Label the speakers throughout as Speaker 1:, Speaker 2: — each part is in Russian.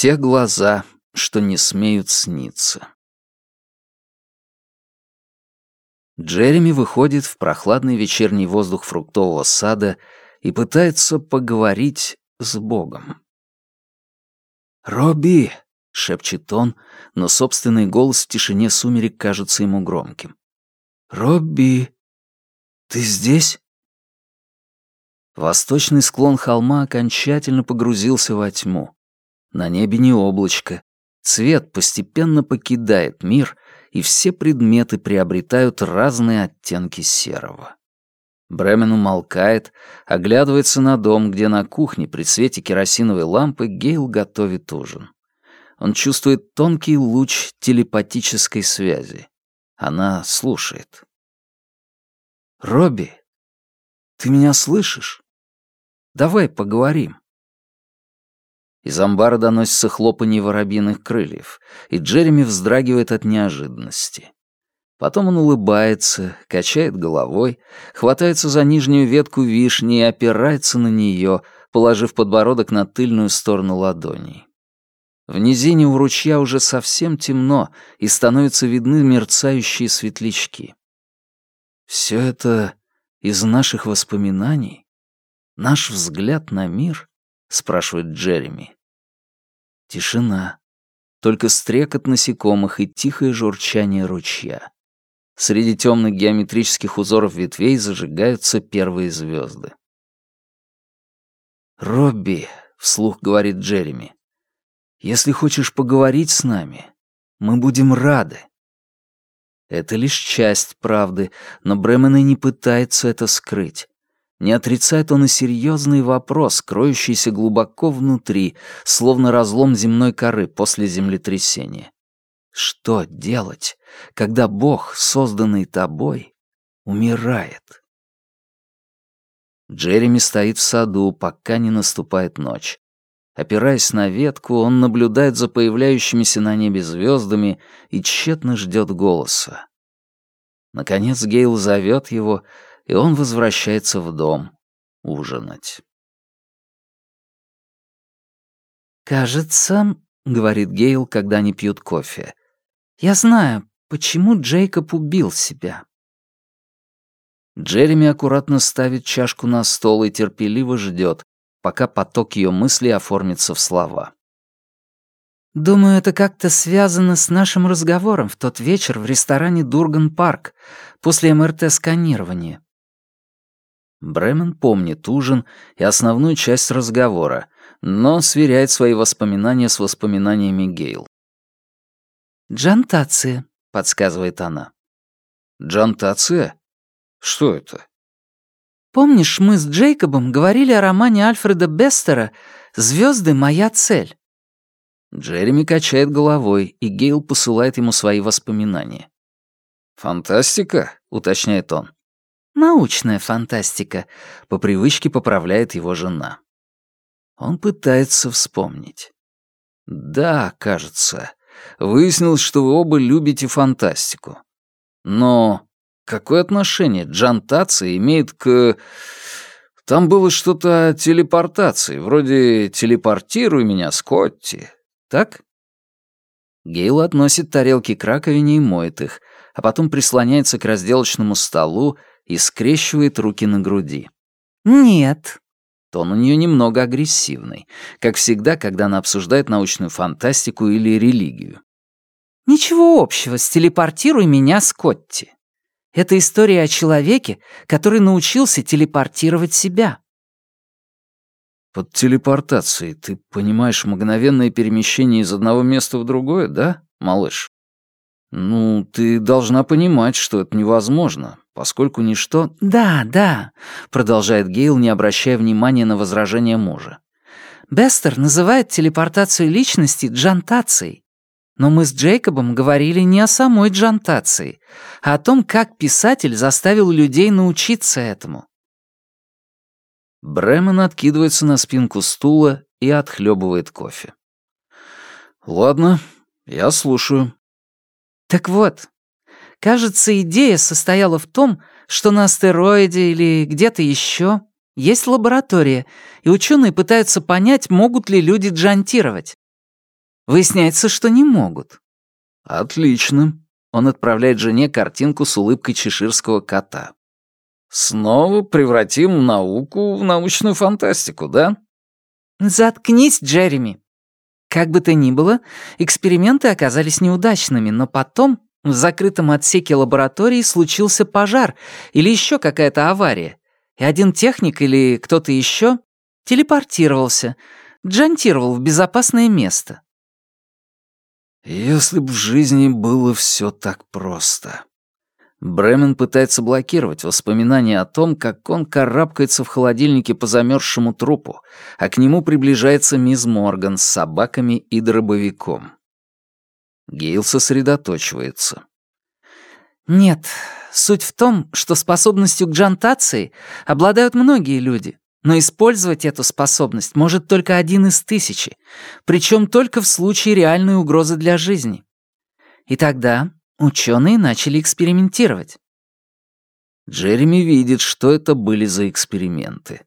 Speaker 1: Те глаза, что не смеют сниться. Джереми выходит в прохладный вечерний воздух фруктового сада и пытается поговорить с Богом. «Робби!» — шепчет он, но собственный голос в тишине сумерек кажется ему громким. «Робби, ты здесь?» Восточный склон холма окончательно погрузился во тьму. На небе не облачко. Цвет постепенно покидает мир, и все предметы приобретают разные оттенки серого. Бремен умолкает, оглядывается на дом, где на кухне при свете керосиновой лампы Гейл готовит ужин. Он чувствует тонкий луч телепатической связи. Она слушает. «Робби, ты меня слышишь? Давай поговорим». Из амбара доносится хлопанье воробьиных крыльев, и Джереми вздрагивает от неожиданности. Потом он улыбается, качает головой, хватается за нижнюю ветку вишни и опирается на нее, положив подбородок на тыльную сторону ладоней. В низине у ручья уже совсем темно, и становятся видны мерцающие светлячки. Все это из наших воспоминаний? Наш взгляд на мир? Спрашивает Джереми. Тишина. Только стрекот насекомых и тихое журчание ручья. Среди темных геометрических узоров ветвей зажигаются первые звезды. «Робби», — вслух говорит Джереми, — «если хочешь поговорить с нами, мы будем рады». Это лишь часть правды, но Бремен и не пытается это скрыть. Не отрицает он и серьезный вопрос, кроющийся глубоко внутри, словно разлом земной коры после землетрясения. Что делать, когда Бог, созданный тобой, умирает? Джереми стоит в саду, пока не наступает ночь. Опираясь на ветку, он наблюдает за появляющимися на небе звездами и тщетно ждет голоса. Наконец Гейл зовет его — и он возвращается в дом ужинать.
Speaker 2: «Кажется, — говорит Гейл, когда они пьют кофе, — я знаю, почему Джейкоб убил себя».
Speaker 1: Джереми аккуратно ставит чашку на стол и терпеливо ждет, пока поток ее мыслей оформится в слова.
Speaker 2: «Думаю, это как-то связано с нашим разговором в тот вечер в ресторане «Дурган Парк» после МРТ-сканирования.
Speaker 1: Бремен помнит ужин и основную часть разговора, но сверяет свои воспоминания с воспоминаниями Гейл.
Speaker 2: «Джантация», — подсказывает она.
Speaker 1: «Джантация? Что это?»
Speaker 2: «Помнишь, мы с Джейкобом говорили о романе Альфреда Бестера «Звезды — моя цель»?»
Speaker 1: Джереми качает головой, и Гейл посылает ему свои воспоминания. «Фантастика?» — уточняет он.
Speaker 2: «Научная фантастика», — по привычке поправляет его жена.
Speaker 1: Он пытается вспомнить. «Да, кажется. Выяснилось, что вы оба любите фантастику. Но какое отношение джантация имеет к... Там было что-то о телепортации, вроде «телепортируй меня, Скотти», так?» Гейл относит тарелки к раковине и моет их, а потом прислоняется к разделочному столу и скрещивает руки на груди.
Speaker 2: «Нет».
Speaker 1: Тон у нее немного агрессивный, как всегда, когда она обсуждает научную фантастику или религию.
Speaker 2: «Ничего общего с «телепортируй меня, Скотти». Это история о человеке, который научился телепортировать себя.
Speaker 1: Под телепортацией ты понимаешь мгновенное перемещение из одного места в другое, да, малыш? Ну, ты должна понимать, что это невозможно, поскольку ничто...
Speaker 2: «Да, да», — продолжает Гейл, не обращая внимания на возражение мужа. «Бестер называет телепортацию личности джантацией. Но мы с Джейкобом говорили не о самой джантации, а о том, как писатель заставил людей научиться этому».
Speaker 1: Бремен откидывается на спинку стула и отхлебывает кофе. «Ладно, я слушаю».
Speaker 2: «Так вот, Кажется, идея состояла в том, что на астероиде или где-то еще есть лаборатория, и ученые пытаются понять, могут ли люди джантировать. Выясняется, что не могут.
Speaker 1: Отлично. Он отправляет жене картинку с улыбкой чеширского кота. Снова превратим науку в научную фантастику, да?
Speaker 2: Заткнись, Джереми. Как бы то ни было, эксперименты оказались неудачными, но потом в закрытом отсеке лаборатории случился пожар или еще какая-то авария, и один техник или кто-то еще телепортировался, джантировал в безопасное место.
Speaker 1: Если бы в жизни было все так просто. Бремен пытается блокировать воспоминания о том, как он карабкается в холодильнике по замерзшему трупу, а к нему приближается мисс Морган с собаками и дробовиком. Гейл сосредоточивается.
Speaker 2: «Нет, суть в том, что способностью к джантации обладают многие люди, но использовать эту способность может только один из тысячи, причем только в случае реальной угрозы для жизни. И тогда ученые начали экспериментировать.
Speaker 1: Джереми видит, что это были за эксперименты.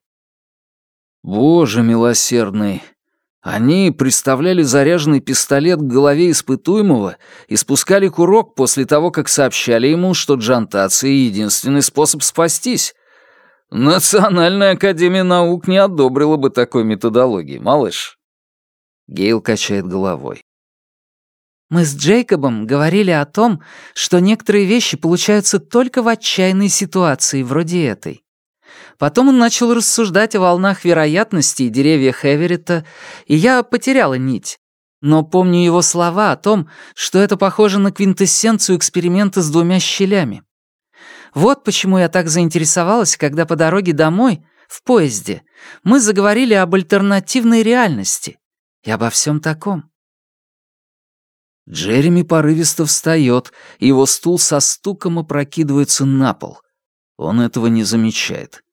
Speaker 1: Боже милосердный, они приставляли заряженный пистолет к голове испытуемого и спускали курок после того, как сообщали ему, что джантация — единственный способ спастись. Национальная академия наук не одобрила бы такой методологии, малыш. Гейл качает головой.
Speaker 2: Мы с Джейкобом говорили о том, что некоторые вещи получаются только в отчаянной ситуации, вроде этой. Потом он начал рассуждать о волнах вероятности и деревьях Эверетта, и я потеряла нить. Но помню его слова о том, что это похоже на квинтэссенцию эксперимента с двумя щелями. Вот почему я так заинтересовалась, когда по дороге домой, в поезде, мы заговорили об альтернативной реальности и обо всем таком.
Speaker 1: Джереми порывисто встает, его стул со стуком опрокидывается на пол. Он этого не замечает.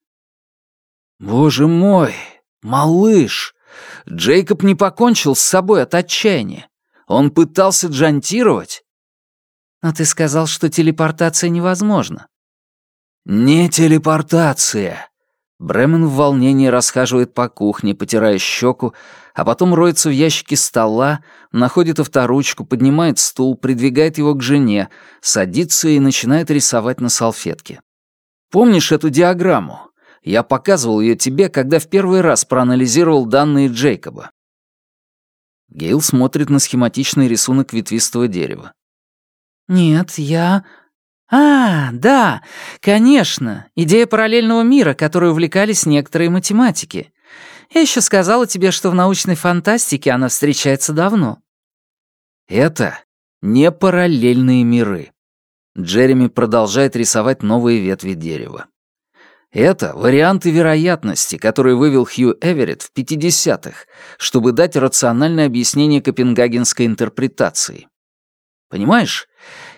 Speaker 1: «Боже мой, малыш! Джейкоб не покончил с собой от отчаяния. Он пытался джантировать».
Speaker 2: «Но ты сказал, что телепортация невозможна».
Speaker 1: «Не телепортация. Бремен в волнении расхаживает по кухне, потирая щеку, а потом роется в ящике стола, находит авторучку, поднимает стул, придвигает его к жене, садится и начинает рисовать на салфетке. «Помнишь эту диаграмму? Я показывал ее тебе, когда в первый раз проанализировал данные Джейкоба». Гейл смотрит на схематичный рисунок ветвистого дерева.
Speaker 2: «Нет, я... «А, да, конечно, идея параллельного мира, которой увлекались некоторые математики. Я еще сказала тебе, что в научной фантастике она встречается давно».
Speaker 1: «Это не параллельные миры». Джереми продолжает рисовать новые ветви дерева. Это варианты вероятности, которые вывел Хью Эверетт в 50-х, чтобы дать рациональное объяснение копенгагенской интерпретации. Понимаешь,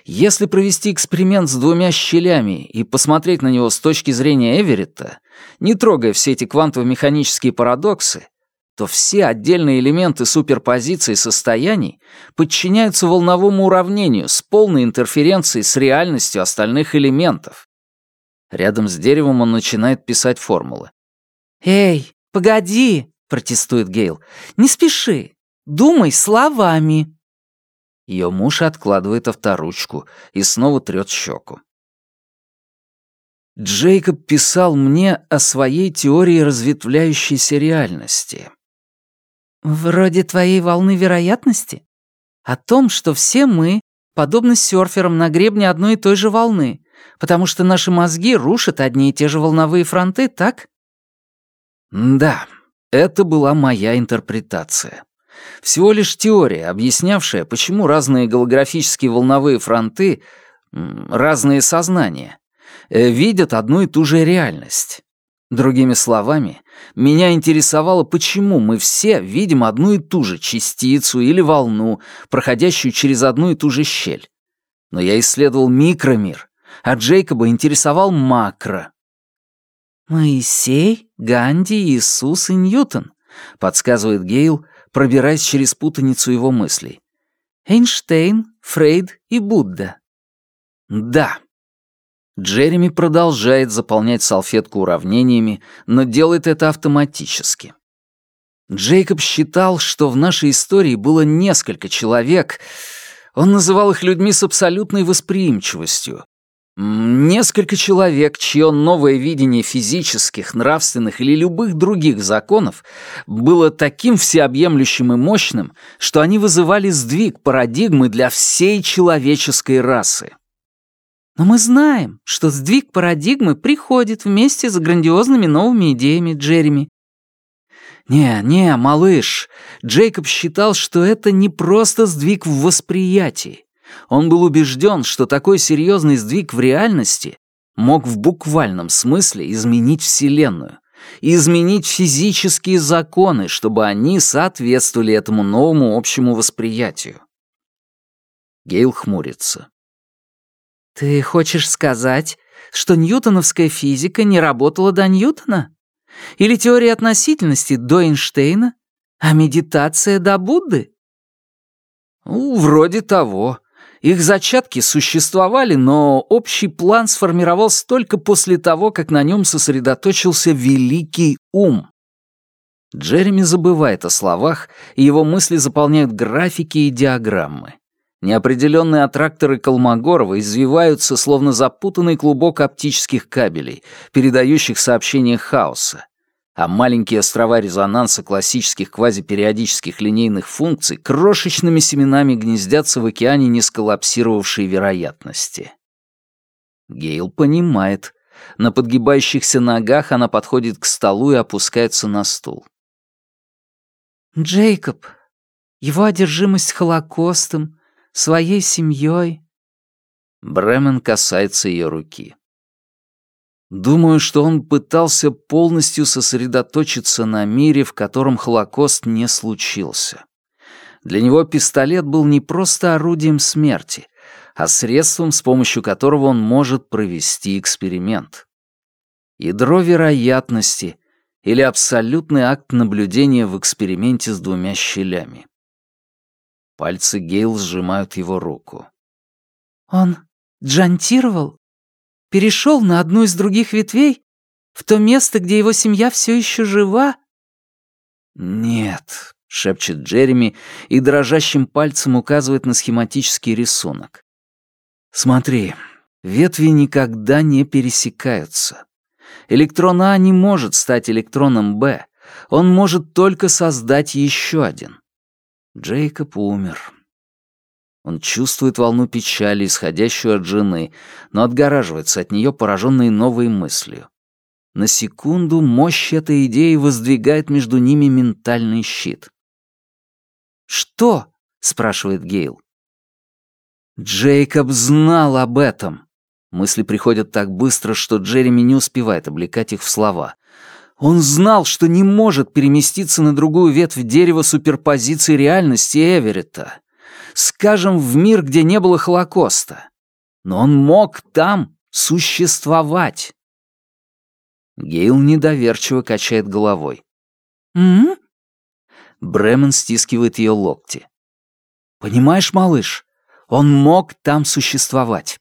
Speaker 1: если провести эксперимент с двумя щелями и посмотреть на него с точки зрения Эверетта, не трогая все эти квантово-механические парадоксы, то все отдельные элементы суперпозиции состояний подчиняются волновому уравнению с полной интерференцией с реальностью остальных элементов. Рядом с деревом он начинает писать формулы.
Speaker 2: «Эй, погоди!» — протестует Гейл. «Не спеши. Думай словами».
Speaker 1: Ее муж откладывает авторучку и снова трет щеку. Джейкоб писал мне о своей теории разветвляющейся реальности.
Speaker 2: «Вроде твоей волны вероятности? О том, что все мы подобны серферам на гребне одной и той же волны, потому что наши мозги рушат одни и те же волновые фронты, так?»
Speaker 1: «Да, это была моя интерпретация. Всего лишь теория, объяснявшая, почему разные голографические волновые фронты, разные сознания, э, видят одну и ту же реальность. Другими словами, меня интересовало, почему мы все видим одну и ту же частицу или волну, проходящую через одну и ту же щель. Но я исследовал микромир, а Джейкоба интересовал макро.
Speaker 2: «Моисей, Ганди, Иисус и Ньютон», — подсказывает Гейл, пробираясь через путаницу его мыслей. Эйнштейн, Фрейд и Будда.
Speaker 1: Да. Джереми продолжает заполнять салфетку уравнениями, но делает это автоматически. Джейкоб считал, что в нашей истории было несколько человек, он называл их людьми с абсолютной восприимчивостью, Несколько человек, чье новое видение физических, нравственных или любых других законов было таким всеобъемлющим и мощным, что они вызывали сдвиг парадигмы для всей человеческой расы.
Speaker 2: Но мы знаем, что сдвиг парадигмы приходит вместе с грандиозными новыми идеями Джереми.
Speaker 1: Не, не, малыш, Джейкоб считал, что это не просто сдвиг в восприятии. Он был убежден, что такой серьезный сдвиг в реальности мог в буквальном смысле изменить Вселенную, изменить физические законы, чтобы они соответствовали этому новому общему восприятию. Гейл хмурится.
Speaker 2: «Ты хочешь сказать, что ньютоновская физика не работала до Ньютона? Или теория относительности до Эйнштейна? А медитация до Будды?»
Speaker 1: «Ну, вроде того», их зачатки существовали, но общий план сформировался только после того, как на нем сосредоточился великий ум. Джереми забывает о словах, и его мысли заполняют графики и диаграммы. Неопределенные аттракторы Колмогорова извиваются, словно запутанный клубок оптических кабелей, передающих сообщения хаоса а маленькие острова резонанса классических квазипериодических линейных функций крошечными семенами гнездятся в океане несколлапсировавшей вероятности. Гейл понимает. На подгибающихся ногах она подходит к столу и опускается на стул.
Speaker 2: «Джейкоб, его одержимость Холокостом, своей семьей...»
Speaker 1: Бремен касается ее руки. Думаю, что он пытался полностью сосредоточиться на мире, в котором Холокост не случился. Для него пистолет был не просто орудием смерти, а средством, с помощью которого он может провести эксперимент. Ядро вероятности или абсолютный акт наблюдения в эксперименте с двумя щелями. Пальцы Гейл сжимают его руку.
Speaker 2: «Он джантировал?» Перешел на одну из других ветвей? В то место, где его семья все еще жива?»
Speaker 1: «Нет», — шепчет Джереми и дрожащим пальцем указывает на схематический рисунок. «Смотри, ветви никогда не пересекаются. Электрон А не может стать электроном Б, он может только создать еще один. Джейкоб умер. Он чувствует волну печали, исходящую от жены, но отгораживается от нее, пораженной новой мыслью. На секунду мощь этой идеи воздвигает между ними ментальный щит. «Что?» — спрашивает Гейл. Джейкоб знал об этом. Мысли приходят так быстро, что Джереми не успевает облекать их в слова. Он знал, что не может переместиться на другую ветвь дерева суперпозиции реальности Эверетта скажем, в мир, где не было Холокоста. Но он мог там существовать. Гейл недоверчиво качает головой.
Speaker 2: «М?»,
Speaker 1: Бремен стискивает ее локти. «Понимаешь, малыш, он мог там существовать.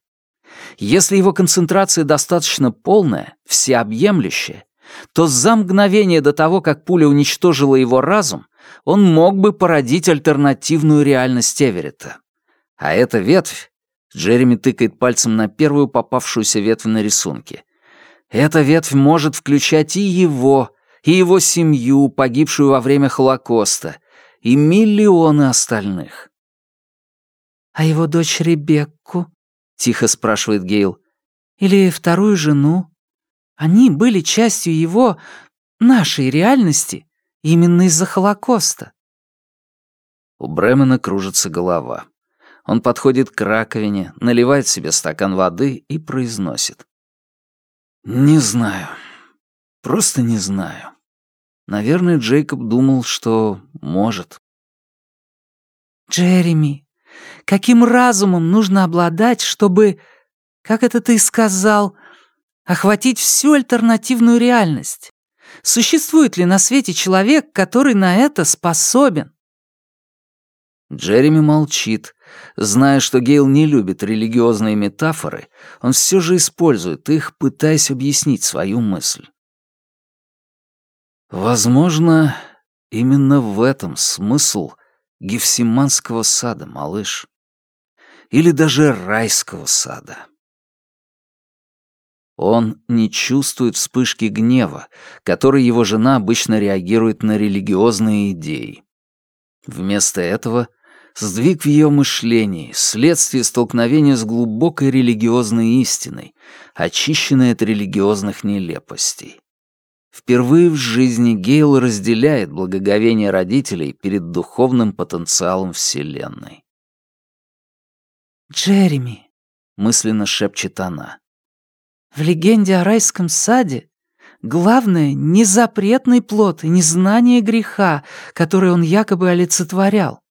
Speaker 1: Если его концентрация достаточно полная, всеобъемлющая, то за мгновение до того, как пуля уничтожила его разум, он мог бы породить альтернативную реальность Эверетта. А эта ветвь, Джереми тыкает пальцем на первую попавшуюся ветвь на рисунке, эта ветвь может включать и его, и его семью, погибшую во время Холокоста, и миллионы остальных.
Speaker 2: «А его дочь Ребекку?» — тихо спрашивает Гейл. «Или вторую жену? Они были частью его, нашей реальности?» Именно из-за Холокоста.
Speaker 1: У Бремена кружится голова. Он подходит к раковине, наливает себе стакан воды и произносит. «Не знаю. Просто не знаю. Наверное, Джейкоб думал, что может».
Speaker 2: «Джереми, каким разумом нужно обладать, чтобы, как это ты сказал, охватить всю альтернативную реальность? Существует ли на свете человек, который на это способен?
Speaker 1: Джереми молчит. Зная, что Гейл не любит религиозные метафоры, он все же использует их, пытаясь объяснить свою мысль. Возможно, Именно в этом смысл Гефсиманского сада, малыш. Или даже райского сада. Он не чувствует вспышки гнева, которой его жена обычно реагирует на религиозные идеи. Вместо этого сдвиг в ее мышлении, следствие столкновения с глубокой религиозной истиной, очищенной от религиозных нелепостей. Впервые в жизни Гейл разделяет благоговение родителей перед духовным потенциалом Вселенной.
Speaker 2: «Джереми», — мысленно шепчет она, — «в легенде о райском саде главное не запретный плод и не знание греха, который он якобы олицетворял,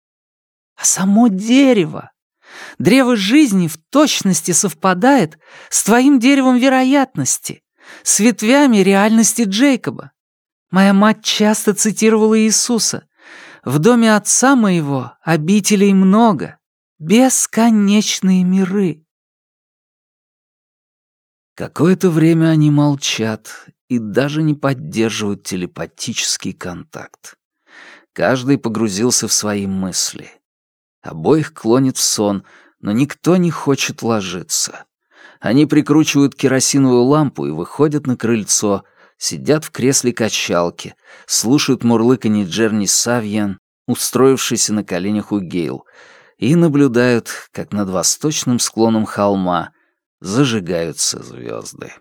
Speaker 2: а само дерево. Древо жизни в точности совпадает с твоим деревом вероятности, с ветвями реальности Джейкоба. Моя мать часто цитировала Иисуса. «В доме отца моего обителей много, бесконечные миры».
Speaker 1: Какое-то время они молчат и даже не поддерживают телепатический контакт. Каждый погрузился в свои мысли. Обоих клонит в сон, но никто не хочет ложиться. Они прикручивают керосиновую лампу и выходят на крыльцо, сидят в кресле качалки, слушают мурлыканье Джерни Савьян, устроившийся на коленях у Гейл, и наблюдают, как над восточным склоном холма зажигаются звезды.